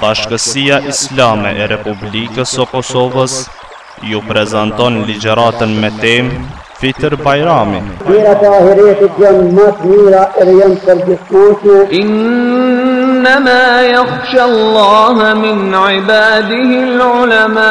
Bashkësia Islame e Republikës së Kosovës ju prezanton ligjëratën me temë Fitër Bajrami. Vlerat e ahiretit janë ma të mira edhe janë të përgjithmonshme. Innama yakhsha Allah min ibadihi al-ulama.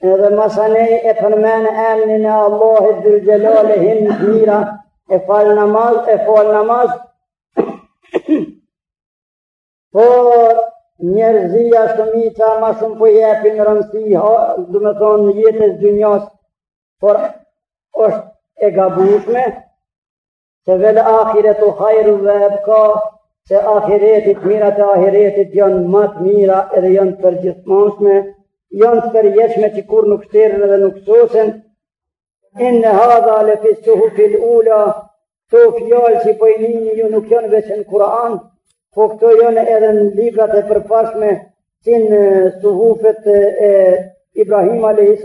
Edhe masanej e përmen emnin e Allahi xhel-le xhelaluhu m'mira, e fal namaz, e fal namaz. Por njerëzia shumica ma shumë po jepin rëndësi, domethonë jetës dynjas, por është e gabushme, Se vel ahiretu hajrun ve ebka, se ahiretit, mirat e ahiretit janë ma të mira edhe janë të përgjithmonshme, janë të përjetshme që kurrë nuk shterën edhe nuk sosen, inne hadha le fis-suhufil ula, të fjallë që pojnimi ju nuk janë veç në Kur'an, po këto janë edhe në librat e përparshme, që në suhufet e Ibrahim a.s.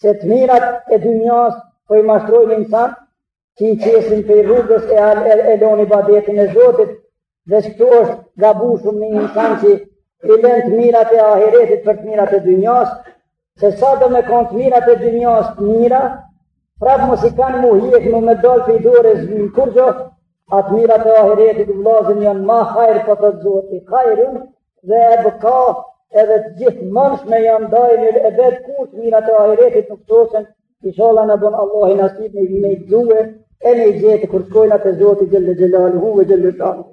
se të mirat e dynjas po i mashtrojnë insan, që i qesin prej rrugës e e e lonë ibadetin e Zotit, dhe që këtu është gabu shumë, një insan që i lënë të mirat e ahiretit për të mirat e dynjas, se sado me konë të mirat e dynjas të mira, prapë masi kanë m'u hjek, me dalë prej dore s'vyjn kurgjo, A të mirat e ahiretit vllazën janë ma hajr, po thotë Zoti hajrun ve ebka edhe të gjithmonshme janë, daim e ebed, kurrë të mirat e ahiretit nuk sosen, ishalla na bon Allahi nasib me i me i fitue e me i gjetë kur të shkojmë na te Zoti xhel-le xhelaluhu ve xhel-le shanuhu.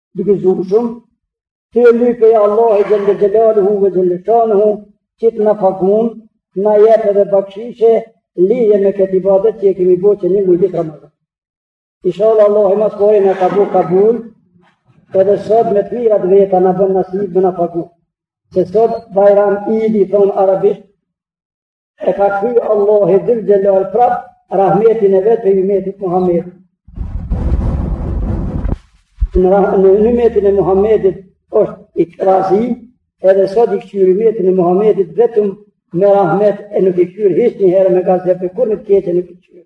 të gëzueshëm, ta lypim Allahi xhel-le xhelaluhu ve xhel-le shanuhu, që të na pagun, na jep edhe bakshishe, lidhe me këtë ibadet që e kemi bo që një mujit Ramazan. Ishalla Allahi mas pari na e ka bo kabul, edhe sot me të mirat e veta na bën nasib e na pagun. Se sot Bajram, id i, thonë arabisht, E ka ky Allahu dhul xhelal prap, rahmetin e vet e ymetit Muhammed. Në, në ymetin e Muhammedit është razi, edhe sot i këqyr ymetin e Muhammedit vetëm me rahmet e nuk i këqyr hiç një herë me gazep e kurrë në të keqe nuk i këqyr.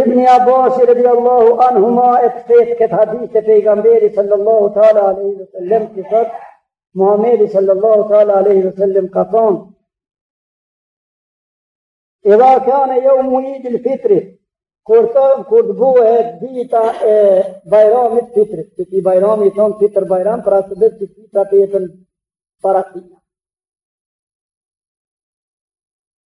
Ibni Abbasi radiallahu anhuma e qet këtë hadith të pejgamberit sallallahu ta'ala aleyhi wa sallam që thot Muhammedi sallallahu ta'ala aleyhi wa sallam ka thonë Idha kane jeumu idil fitri kur të kur të buhet dita e bajramit fitrit qeti bajrami i thonë fitr bajram për sebep që ti ta jep fitrën para tina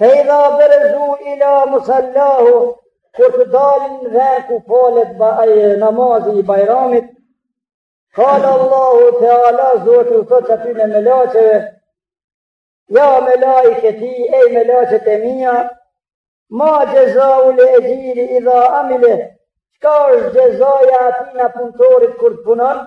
Fe idha berezu ila musallahum, kur të dalin në vend ku falet namazi i bajramit, kala Allahu teala Zoti u thotë atyne melaqeve, ja melaiketi, ej melaqet e mija, ma xhezaul exhiri idha amile, çka është xhezaja atina punëtorit kur të punon,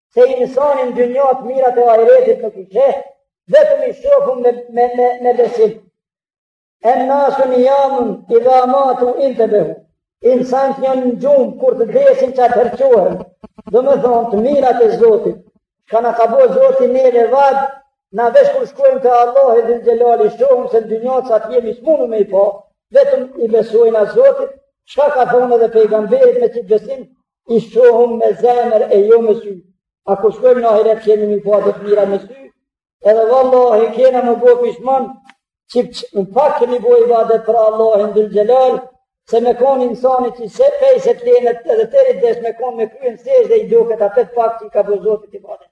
se insani n'dynja t'mirat e ahiretit nuk i sheh, vetëm i shofim me, me, me, me besim. En-nasu nijamun idha matu intebehu. Insant jon në gjumë kur të desin qatëherë çohen, domethonë të mirat e zotit, çka na ka bo Zoti neve vadë, na vesh kur shkojmë te Allahi dhul xhelal i shohim se në dynja sa të jemi s'munemi i pa, vetëm i besojmë Zotit, çka ka thonë edhe pejgamberit me qit besim, i shohim me zemër e jo me sy. A kur shkojmë në ahiret që kemi me i pa ato të mira me sy, edhe vallahi kena m'u bo pishman, që pak kemi bo ibadet për Allahin dhul xhelal, se me konë insani qysh pej se të lenet edhe teri t'des me konë me krye n'sexhde i doket apet pak që i ka bo zotit ibadet.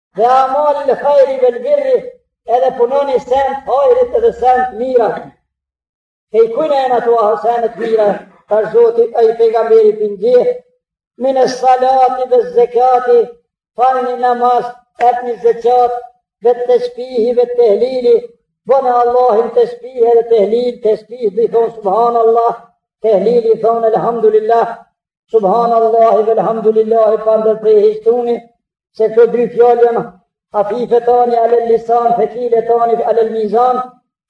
ve amelil hajri vel birri edhe punoni sen t'hajrit edhe sen të mira. E i kujnë e në të ahë sen të mira, për zotit e i pejgamberi për një, mines salati vez zekati, falni namaz, epni zekat, vet tesbihi vet tehlili, bëne Allahin tesbih edhe tehlil, tesbih i thonë subhanallah, tehlil i thonë elhamdulillah, subhanallahi vel hamdulillahi, pandërpre hiç thuni, se këto dy fjalë janë hafifetani alel lisan, thekiletani alel mizan,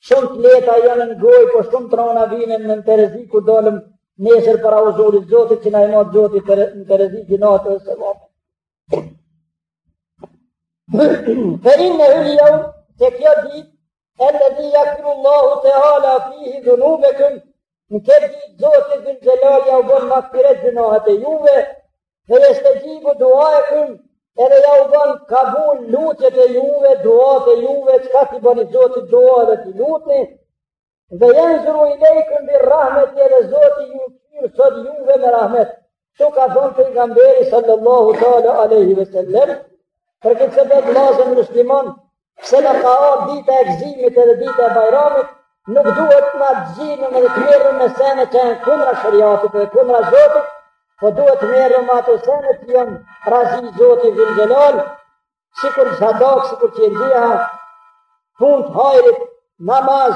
shumë të leta janë në gojë, po shumë të rana vinë në terezi kur dalim nesër para huzurit zotit, që na i mat zoti në terezi gjynahet e sevapet. Fe innehul jeum, se kjo ditë, Alladhi yaghfiru Allahu ta'ala fihi dhunubakum. Në këtë ditë Zoti Dhul Xhelali ja u bën magfiret gjinohet e juve ve jestexhibu duaekum edhe ja u bën kabul lutjet e juve, duat e juve, çka t'i bëni Zotit dua edhe t'i lutni ve jendhuru ilejkum bir rahmeti edhe Zoti ju kqyr sot juve me rahmet. Kështu ka thënë pejgamberi sallallahu taala alaihi wasallam, për këtë sebab lazëm musliman, pse na ka ardhur dita e gëzimit edhe dita e Bajramit, nuk duhet nga gëzimi dhe t'mirrum me sene që janë kundra shariatit dhe kundra Zotit, po duhet të merrem me ato sene që janë razi Zoti Dhul Xhelal, sikur sadaka, sikur që ndjeha punë t'hajrit, namaz,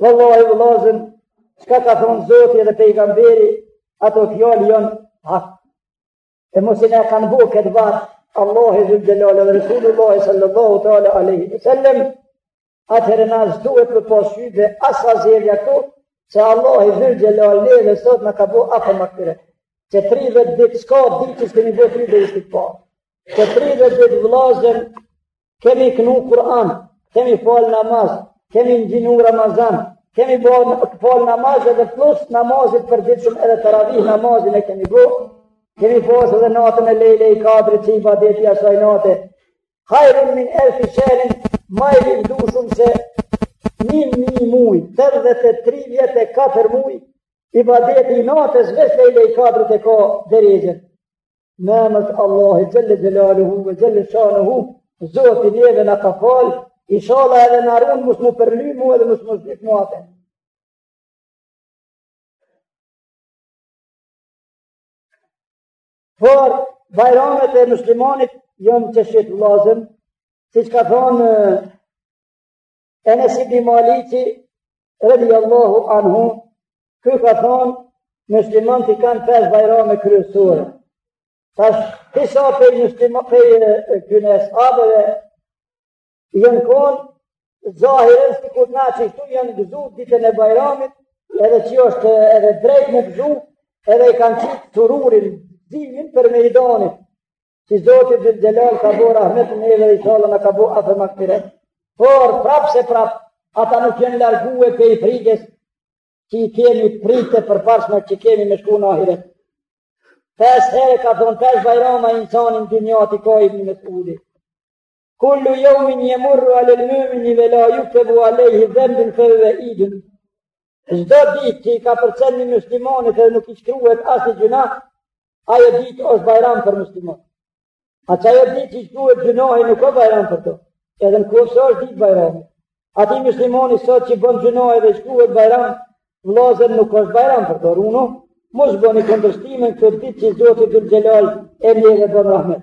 Vallahi vllazën, çka ka thonë Zoti dhe pejgamberi, ato fjalë janë hak. E masi ne kanë bu këtë vad, Allahi dhul xhelal dhe Resulullah sallallahu taala alaihi wasallam, atëherë na s'duhet për pas shybe as zerre këtu, se Allahi dhul xhelal edhe sot na ka bu afv e magfiret. Që 30 ditë s'ka ditë që s'kemi bo istigfar. Që 30 ditë vëllazën kemi kënu Kur'an, kemi falë namaz, kemi ngjinu Ramazan, kemi falë namaz edhe plus namazit përditshëm edhe taravih namazin e kemi bo, kemi falë edhe natën e Lejlei Kadrit që ibadeti asaj nate. Hajrun min elfi shehrin, ma i rëndsishëm se një një mijë muj, tetëdhjetë e tri vjet e katër muj, ibadeti i natës, veç Lejlei Kadrit e ka derexhen. Në emër të Allahit xhelle xhelaluhu ve xhelle shanuhu, Zoti neve na ka fal, inshallah edhe na run mos m'u përly mo edhe mos m'u zhyt në mëkate. Por bajramet e muslimanit janë qështu vllazën, siç ka thonë Enes ibn Maliki, radijallahu anhu, ky ka thonë, muslimant i kanë pes bajrame kryesore. Tash, disa pej muslimant, pej këtyne es'habeve, jenë konë, zahiren sikur na qështu janë gëzu ditën e bajramit, edhe qjo është edhe drejt m'u gëzu, edhe i kanë qitë sururin, gzimin për mejdanit. Se Zoti Dhul Xhelal ka bo rahmet në ne edhe ishalla na ka bo afv e magfiret. Por, prap se prap, ata nuk jenë largue pej frikës që i kemi prite për parsme që kemi me shku në ahiret. Pes herë ka thonë, pes bajrama insani n'dynjat i ka i një me të uli. Kullu jevmin jemurru alel mumini ve la juktebu alejhi dhenbin fehuve idin. Çdo ditë që i kapërcen një muslimonit edhe nuk i shkruhet asnjë gjyna, ajo ditë është bajram për muslimoni. A qajo ditë që i shkruhet gjynahi nuk o bajram për to. Edhe në kërë së është ditë bajram. A ti muslimoni sot që bën gjynah edhe i shkruhet, bajram vllazën nuk është bajram për to. Runu, mos bëni kundërshtim n'këtë ditë që Zoti dhul xhelal e një edhe bën rahmet.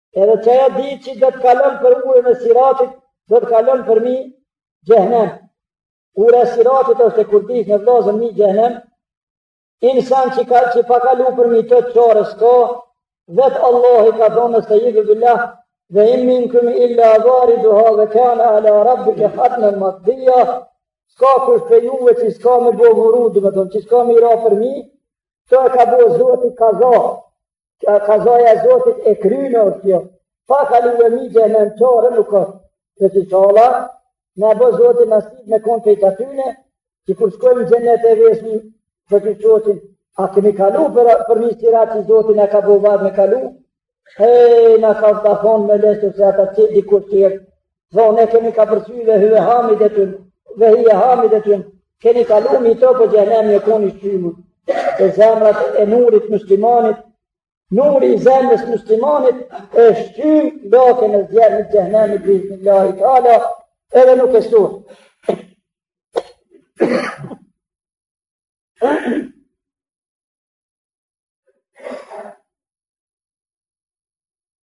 Edhe qajo ditë që do të kalon për urën e siratit, do të kalon përmi xhehnem. Ura e siratit është e kurdisne vllazën mi xhehnem, Insan që ka që pa kalu përmi të çare s'ka, vetë Allahi ka thonë esteidhu billah, ve in minkum illa variduha ve kane ala rabbike hatmen makdija, s'ka kush pej juve që s'ka me bo vurud, domethonë që s'ka me i ra përmi, këtë e ka bo Zoti kaza, Kazaja e Zotit e kryme është kjo. Pa kalu mi xhehenem çare nuk është. Inshallah na e bon Zoti nasip me konë prej atyne, që kur shkojmë n'xhenet e vesmi për të Zotin, a kemi kalu për, përmi sirat që Zoti na ka bo vad me kalu, e na ka të thonë me lesë se ata që dikur të jetë Thonë, ne kemi ka përcy ve huve hamidetun ve hije hamidetun, keni kalu mi të por xhehenemi u kon i shkym. E zemrat e nurit muslimanit, nuri i zemrës muslimanit e shkym flakën e zjermit xhehenemit biiznilahi teala edhe nuk e surë.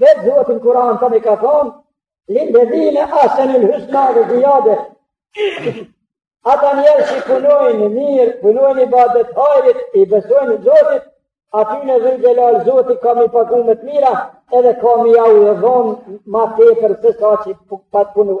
Vetë Zoti në Kur'an na ka thonë, lil-ledhine ahsenul husna ve zijade. Ata njerëz që punojnë mirë, punojnë ibadete t'hajrit, i besojnë Zotit, atyne xhel-le xhelaluhu Zoti ka me i pagu me të mira, edhe ka me jau dhonë ma tepër se sa që patën punu.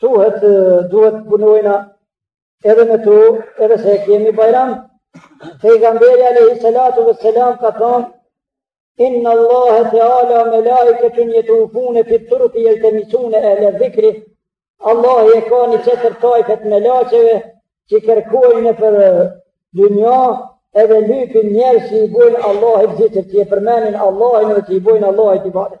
Thuhet, duhet punojna edhe me tu, edhe se e kemi bajram. Pejgamberi Alejhi Salatu ve Selam ka thonë, Inne lil-lahi teala melaiketen jetufune fit-turuki jeltemisune ehledh-dhikri, Allahi e ka një tjetër tajfe t'melaqeve që kërkojnë nëpër dynja edhe lypin njerëz që i bojnë Allahit ziqër që e përmenin Allahin e që i bojnë Allahit ibadet.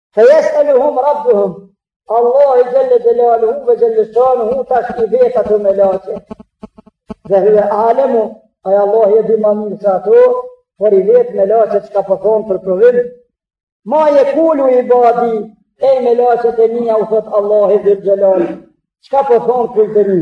Fe jes'eluhum rabbuhum, Allahi xhel-le xhelaluhu ve xhel-le shanuhu tash i vet ato melaqe. Ve huve alemu, ai Allahi e di ma mirë se ato, por i vet melaqet çka po thonë për provim. Ma jekulu ibadi, e melaqet e mija u thot Allahi xhel-le xhelali, çka po thonë kullët e mi.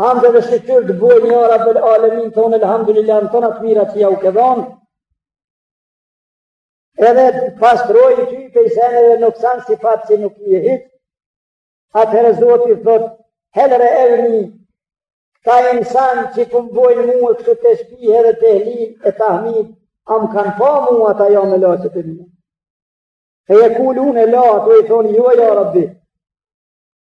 Hamd edhe shyqyr të bojnë ja rabbel alemin, thonë, elhamdulillah, në tona të mirat që jau ke dhon, edhe pastrojnë ty prej seneve nuksan sifate që nuk i e hitë, atëherë Zoti thotë, hel reevni, kta insan që po më bojnë mue kështu tesbih edhe tehlil e tahmid, a më kanë pa mu ata ja melaqet e mija. Fe jekulune la, ato i thonë, jo ja rabbi,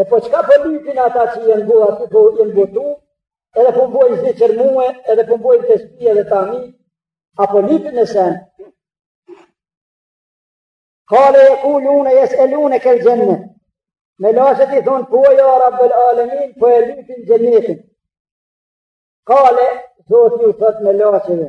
E po çka po lypin ata që janë bo aty janë bo tub, edhe po m'bojnë ziqër mue, edhe po m'bojnë tesbih edhe tahmid, a po lypin naj sen. Kale jekulune, jes'elunekel xhenne. Melaqet i thonë, po ja rabbel alemin, po e lypin xhenetin. Kale, Zoti ju thotë melaqeve.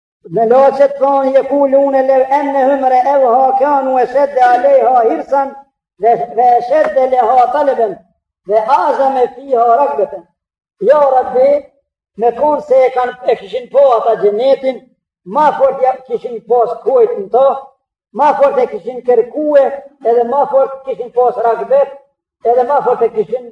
Melaqet thonë jekulune lev ennehum reevha kanu eshedde alejha hirsan ve, ve eshedde leha taleben ve azame fiha rakbeten. Ja jo, rabbi, me konë se e, kan, e kishin pa ata xhenetin, ma fort ja kishin pas kujt në to, ma fort e kishin kërkue edhe ma fort kishin pas rakbet edhe ma fort e kishin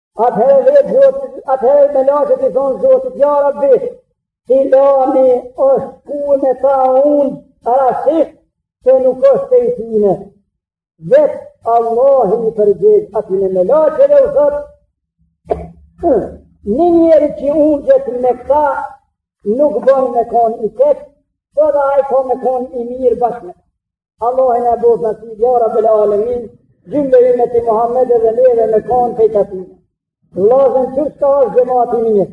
Atëherë dhe zotit, atëherë melaqet i thonë zotit, ja rabbi, filani është konë me ta ulë, rastësisht, se nuk është pej tyne. Vetë Allahi i përgjegjet atyne melaqeve, u thotë, Ni njeri që u gjet me këta, nuk bon me konë i keq, po dhe ai ka me konë i mirë bashkë me. Allahi na boftë nasib ja rabbel alemin, xhymle ymeti Muhammed dhe neve me konë pej atyne. Vllazën çka është xhemati i mirë,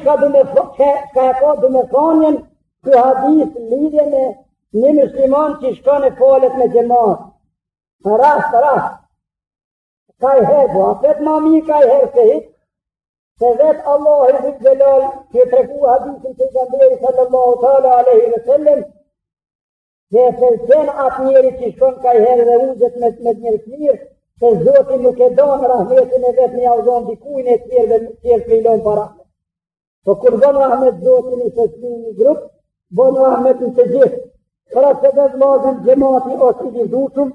çka do me thanë, çka e ka domethanien, ky hadith lidhje me një musliman që shkon e falet me xhemat. Në rast, rast, kajherë, po, apet ma mirë kajherë se hiç, se vetë Allahi dhul xhelal, që e tregoi hadithin Pejgamberi sallallahu ta'la aleyhi ve sellem, Dhe e pëlqen atë njeri që shkon kajherë dhe ulet me, me njerëz të mirë, se Zoti nuk e dan rahmetin e vet një auzon dikujnë e tjerë dhe tjerët i lon pa rahmet. Po kur bon rahmet Zoti, si osht një grup, bon rahmet në të gjithë. Pra se dhe vllazën xhemati osht i lavdushëm,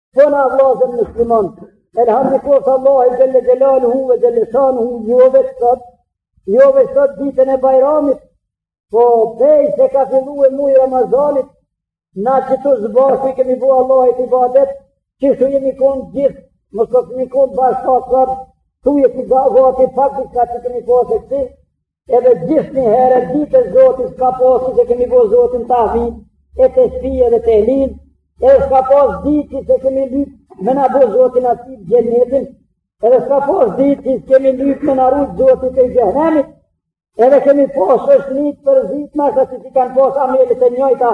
Po na vllazën musliman, e hamdi koftë Allahit xhelle xhelaluhu e xhelle shanuhu, jo veç sot, jo veç sot ditën e bajramit, po pej se ka fillue muji Ramazanit, na qetu bashkë i kemi bo Allahit ibadet, qishtu jemi konë gjithë, më sot jemi konë bashkë të asërë, tu jë të gavati pak diçka që kemi pas kësi, Edhe gjithnjiherë ditë e Zotit s'ka pas që s'i kemi bo Zotit tadhim, e tesbih edhe tehlil, e s'ka pas ditë që s'e kemi lypë me na bo Zoti nasib xhennetin, edhe s'ka pas ditë që s'kemi lypë me na rujtë Zoti pej xhehennemit, edhe kemi pas shoqni përzit me asi që i kanë pas amelet e njejta,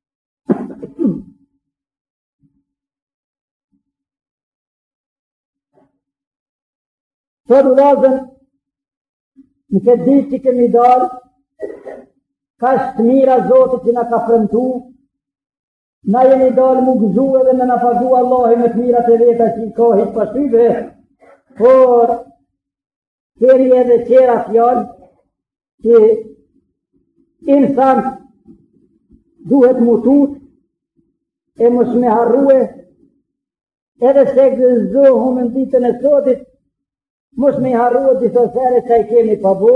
Sot vllazën, në këtë ditë që kemi dalë, kaq të mira Zoti që na ka premtu, na jemi dalë m'u gëzu edhe me na pagu Allahi me të mirat e veta që i ka hitë pasyve, por Kemi edhe tjera fjalë që insani duhet m'u tutë e mos me harrue edhe se gëzohemi ditën e sotit mos me harrue disa sene që i kemi pa bo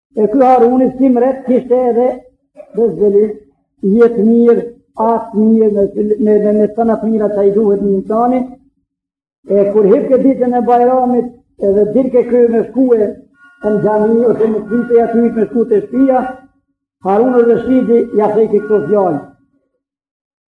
E ky Haruni si mret kishte edhe dhe zëli jetë mirë, atë mirë me, me, me, me tona të mirat qa i duhet një insani. E kur hipke ditën e Bajramit edhe dilke ky me shkue në xhami ose në krype aty me shku te shpia, Harun Reshidit ja thojke këto fjalë.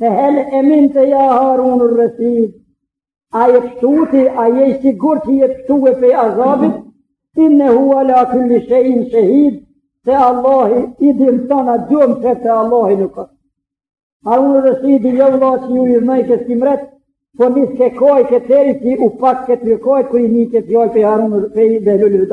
Fe hel eminte ja Harun Reshid, a je pështu ti, a je i sigurt që je pështue pej azabit, innehu ala kul-li shejin shehid, se Allahi i din tona, gjo mshehtë te Allahi nuk është. Harun Reshidi jo vlla që ju idhnojke si mret, po niske kajke teri që u pakke tu kajt, kur i nike këto fjalë pej Harun pej Behlulit.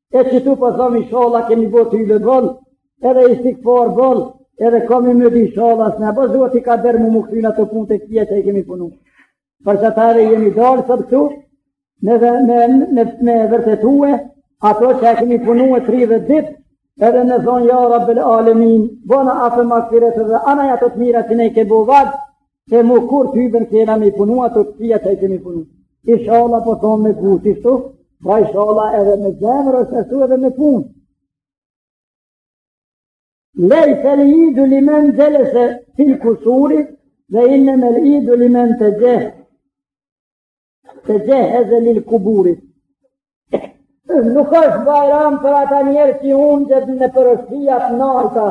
E qitu po thomi ishalla kemi bo tevbe boll, edhe istigfar boll, edhe kam ymyd ishalla s'na bon Zoti kadër mu kthy n'ato punë të kqia që i kemi punu. Për qata edhe jemi dalë sot këtu, me, me, me, me vërtetue, ato që i kemi punue 30 ditë, edhe me thonë ja Rabbel Alemin, bona af e magfiret edhe anaj ato të mira që ne i ke bo vad, Që mo kurrë tyben kena me i punu ato të kqia që i kemi punu. Ishalla po thomë me gojë qishtu, pra ishalla edhe me zemër është ashtu edhe me punë. Lejsel idu limen xhelese fil kusuri ve innemel idu limen texhe. Texhehheze lil kuburi. Nuk është bajram për ata njerëz që ungjet nëpër shpijat e nalta,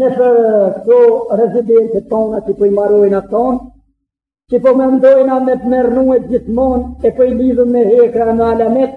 nëpër këto rezidencat tona që po i marojna tonë, që po mendojna me mretnue gjithmon e po i lidhim me hekra në alamet,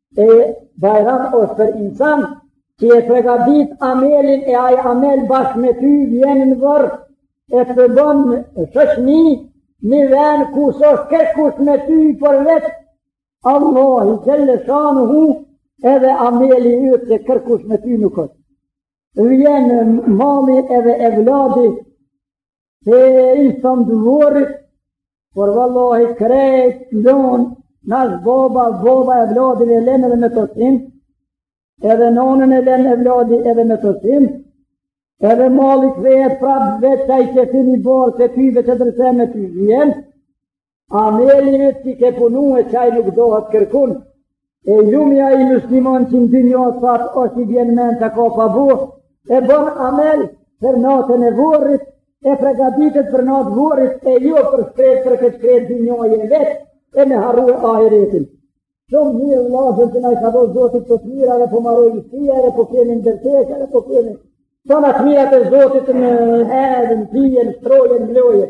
e bajram është për insan që e pregadit amelin e aj amel bashkë me ty vjen në vorr e të bon shoqni në ven ku s'është kërkush me ty përveç Allahit xhel-le shanuhu edhe ameli yt se kërkush me ty nuk është vjen mali edhe evladi Teri n'anë t'vorrit, por vallahi krejt t'lonë, n'osh baba, babën evladi e len edhe met jetim, edhe nonën e len evladi edhe met jetim, edhe mali kthehet prapë vetë taj që të një borë, se ty vetë ndërsa me ty vjen, Ameli yt që ke punu e qaj nuk dahet kërkun, e lum aj musliman që në dynjo sa t'osht i vjen men çka po bon, e bon amel për natën e vorrit, e pregaditet për natë vorrit, e jo për shkret për këtë shkret dynja e vetë, e me harrue ahiretin. Shumë mirë vllazën që na i ka dhon Zoti këto të mira edhe po marojmë shpia edhe po kemi ndërtesa edhe po kemi tona të mirat e zotit hajen, pijen, shtrojen, mlojen.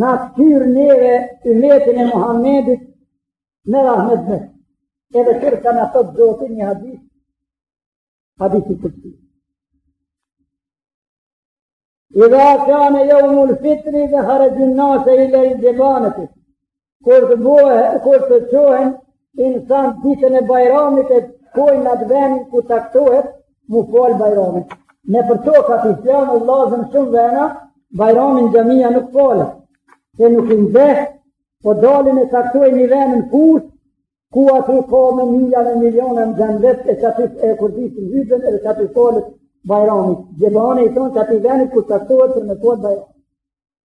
na kqyr neve ymetin e Muhammedit me rahmet me. Edhe kqyr çka na thotë Zoti n'një hadith, hadithi kudsi. Idha kane jeumul fitri ve harexhen nasu ilel xhebaneti. Kur të bëhe, kur të çohen insant ditën e bajramit e shkojnë n'atë venin ku caktohet m'u falë bajrami. Nëpër toka të islamit, vllazën, shumë vena, bajrami n'xhamija nuk falet, se nuk i nxen, po dalin e caktojnë një ven n'fushë, ku aty ka me mija e miliona gjind, e qaty e kurdisin hytben, e qaty falet bajrami. Xhebane i thonë qatij venit ku caktohet për me falë bajramin.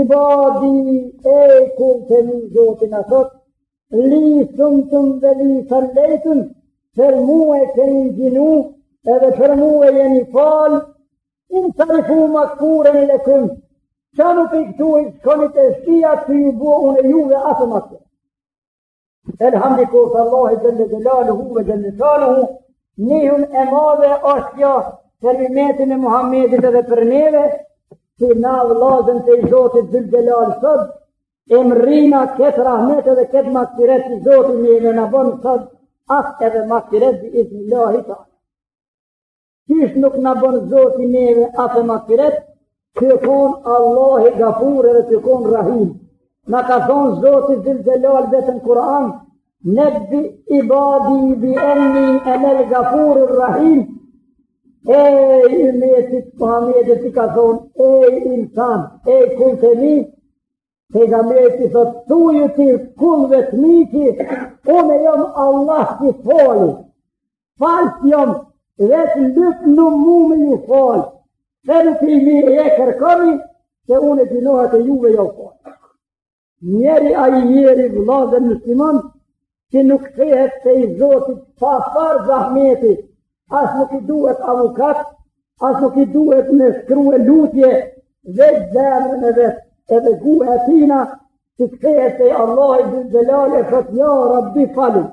Ibadi, ej kullt e mi, Zoti na thot, li sumtum ve li sal-lejtum, për mue keni agjinu, edhe për mue jeni falë, insarifu makfuren lekum, çonu prej këtu e shkoni te shpia që ju bona unë juve af e makfire. El hamdi i koft Allahit xhel-le xhelaluhu ve xhel-le shanuhu, nihmë e madhe është kjo për ymetin e Muhammedit edhe për neve, qi na vllazën prej Zotit zilxhelal sot e mrrina këtë rahmet edhe këtë makfiret, qi Zoti neve na bon sot af edhe makfiret bi izni Qysh nuk na bën Zoti neve af e makfiret, që e konë Allahi gafur edhe që konë rahim. Na ka thonë Zoti zilxhelal vetë në Kur'an, nebbi ibadi bi enni enel gafurur rahim, ej ymeti i Muhammedit, ka thonë, ej insan, ej kullt e mi, Pejgamberit i thot, thuju ti kullve të mi qi unë jam Allah qi fali. Falës jam, veç lutnu mu me ju falë. Dhe në të imi e kërkoni, se unë gjynahet e juve jau fal. Mjeri ai njeri vëllazër musliman, që nuk kthehet prej zotit pa farë zahmeti, as nuk i duhet avukat, as nuk i duhet me shkrue lutje, veç zemrën e vet, edhe gjuhën e tina, që kthehet prej Allahit zilxhelal, e thotë, ja, rabbi falu,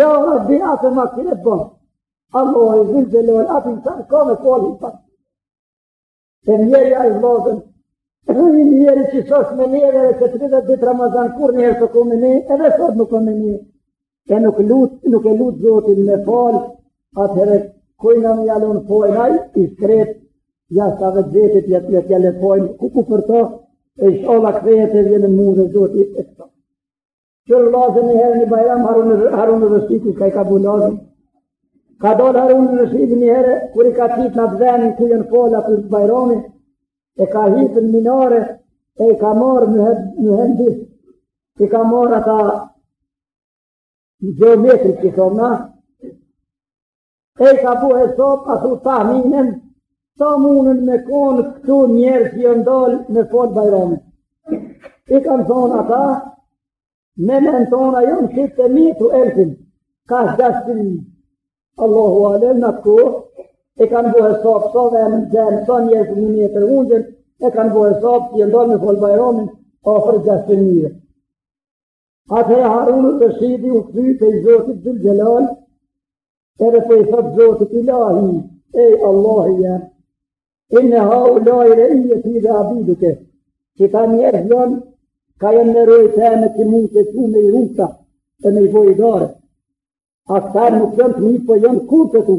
ja, rabbi af e makfiret bon, Allahi zilxhelal, atë në të në kome, po alë i falu. Po mjeri ai vllazën, për një njeri që sos me njeve dhe që 30 ditë Ramazan kurr njëherë të kumë një, edhe sot nuk kumë një, e nuk lut, nuk e lut zotin me falë, atëherë kujna më jalon pojnë aj, i shkret, ja sa dhe dhetit jetë jetë jale pojnë, ku ku për to, e shola kthehet e vjen mundë zotit e këto. Kqyr vëllazën një herë në Bajram Harun Reshidi, ka i ka bu vëllazën. Ka dalë Harun Reshidi një herë, kur i ka qitë në vendin ku janë falë për Bajrami, e ka hipë në minare, e i ka marrë muhendis, i ka marrë ata gjeometri që thomi na, E i ka bu hesap, ashtu tahminen, sa munën me konë këtu njerëz që janë dalë me falë Bajramin. I kanë thonë ata, me mend tona janë sitte mieti elfin, ka gjashtqind Allahu Alem në atë kohë, e kanë bu hesap, sa vend janë, sa njerëz në një metër ungjen, e kanë bu hesap, që janë dalë me falë Bajramin, afër gjashtqind mijë. Atëherë Harun Reshidi u kthy te Zoti Dhul Xhelal, edhe po i thotë Zotit Ilahi, ej Allahi jem, inne haulai raijjeti ve abiduke, këta njerëz janë, ka janë në rojë teme që mund të tu me i rujtë, e me i bo idare. A këta nuk janë të mi, po janë krejt të tu.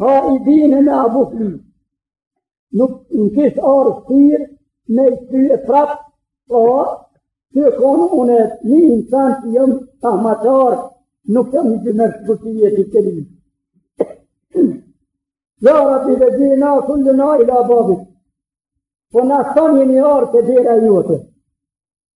Pa i dine me abu fli, nuk më kish ardhë mirë me i kthye prapë, po, tuj konë unë një insan që jam tamahqar, nuk jam i dine së përti e të të linë. Ja Rabbi edhe na, thullë na i la babit, po na kemi ardhë te dera jote,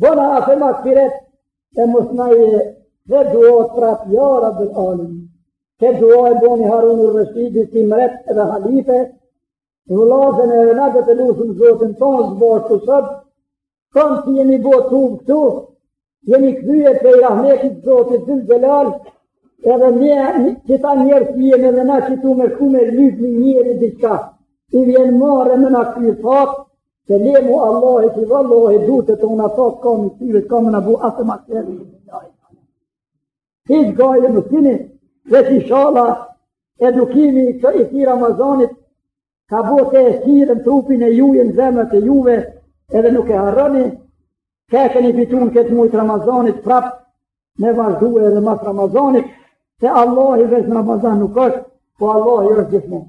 Bona af e magfiret e mos na i kthe duart prap ja Rabbel alemin. Këtë dua e boni Harun Reshidi si mbret dhe halife, vëllazën edhe na do ta lusim Zotin tonë së bashku sot, tash që jemi bo tubë këtu, jemi kthye prej rahmetit Zotit Dhul Xhelal, edhe një, një qita njerëz që jemi edhe na qitu me shku me lypë një njeri diçka, i vjen marre me na kthy thatë, Se le mo Allahi që vallahi duart tona thatë ka me i kthy, ka me na bu af e magfiret. Hiç gajle mos kini, edhe inshallah edukimi i këtij Ramazanit, ka bo tesir në trupin e juje në zemrat e juve, edhe nuk e harroni, çka keni fitu në këtë mujtë Ramazanit prapë, me vazhdu edhe mas Ramazanit, se Allahi veç në Ramazan nuk është, po Allahi është gjithmonë.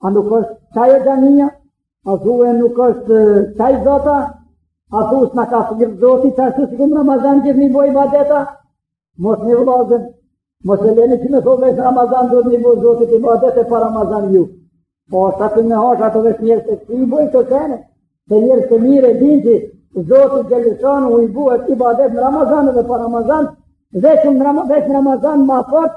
a nuk është qajo xhamia, a thue nuk është qaj Zot, a thue s'na kqyr Zoti, qashtu sikur në Ramazan që jemi bo ibadet, mos një vëllazën, mos e leni që me thonë veç në Ramazan do t'i bojmë Zotit ibadet e pa Ramazan jo. Po është atë me hasha ato veç njerëz të si i bojë të kene, se njerëzit e mirë e dinë që Zotit xhelleshanuhu i bohet ibadet në Ramazan dhe pa Ramazan, veç në Ramazan ma fort,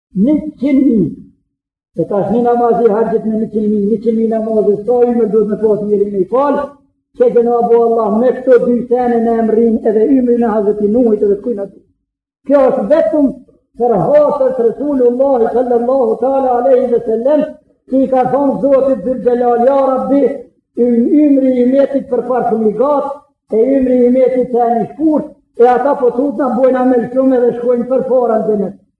Njëqind mi, e tash nji namaz i haxhit me njëqind mi, njëqind mi namaz, sa ymër duhet me pas njeri me i falë, që që në abu Allah me këto dy sene në emrin edhe ymrin e hazreti Nuhit edhe të kujnë atë. Kjo është vetëm për hatër të Resulullahi sallallahu ta'ala alejhi ve sellem, që i ka thonë Zotit dhul xhelal, ja rabbi, ymri i ymetit përpara shumë i gatë, e ymri i ymetit tem i shkurt, e ata po tutna bojnë amel shumë edhe shkojnë përpara në xhenet.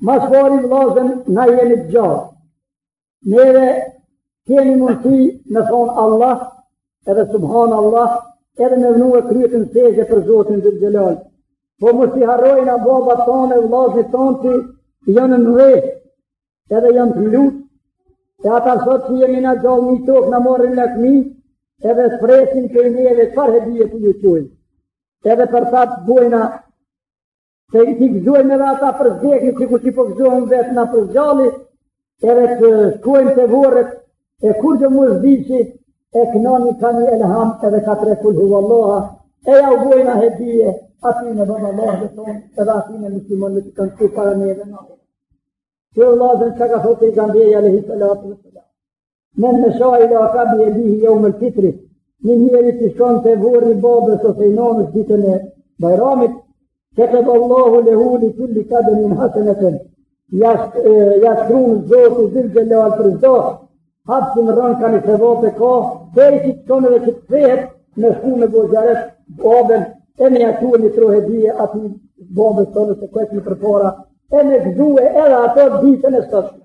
Ma s'pari vllazën na jemi të gjallë. Neve kemi mundësi me thonë Allah edhe subhanallah edhe me vnue kryet në sexhde për Zotin dhul xhelal. Po mos i harrojmë na babat tonë e vllaznit tonë që janë nën dhe edhe janë të lutë. E ata sot që jemi na gjallë mi tokë na marrin lakmi edhe presin pej neve çfarë hedije t'ju çojmë. Edhe për ta të bojmë Se t'i gëzojmë edhe ata për së vdekni, qysh kur po gëzohem vetë na për së gjalli, edhe të shkojmë te vorret, e kurgjo mos di, e knoni ka një elham edhe ka tre kulhuvallaha, e jau bojmë hedije, atyne baballarve tonë, edhe atyne muslimonve të tanë përpara neve. Qe vllazën çka thotë pejgamberi alejhi salatu vesselam. Men mesha ila kabri ebihi jeumel fitri, një njeri që shkon te vorri i babës ose i nonës ditën e bajramit, keteballahu lehu li kulli kademin haseneten, ja shkrun Zoti zul xhelal për çdo hap që merr nga një sevap e ka, teri që shkon edhe që të kthehet me shku me bo zijaret babën, e me ja çue një trohë hedije atij babës tonë se kështë një përpara, e me gëzue edhe ato ditën e sotshme.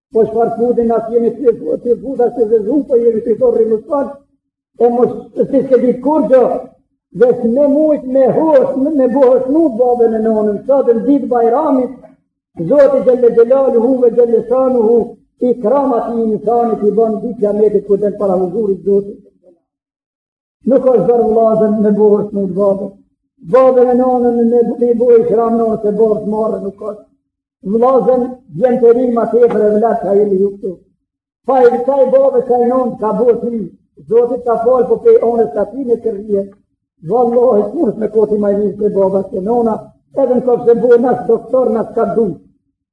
Po çfarë fudin na jemi të të buta se dhe zunë po jemi të torri më sot. E mos të dish tjetër kurgjo, edhe me mujtë me hosë, me, me u bo hasëm babën e nonën, sa të në ditë bajramit, Zoti xhelle xhelaluhu, ve xhelle shanuhu, ikramat i insanit i ban ditë kijametit këtë në para huzurit zotë. Nuk është bërë vlazën me borë të mund babë. Babë e nënën në me bëjë bëjë shramë në se borë të marë nuk është. Vlazën vjen të rinë ma të e për e vlatë ka jemi jukëtu. Pa e vëta i babë sa i nënë ka bërë të rinë. Zotit ka falë po pe onës të ati me të rrje. Vallohi kurës me koti ma i rinë se babë se nëna. Edhe në kofë se bërë nësë doktor nësë ka dhujë.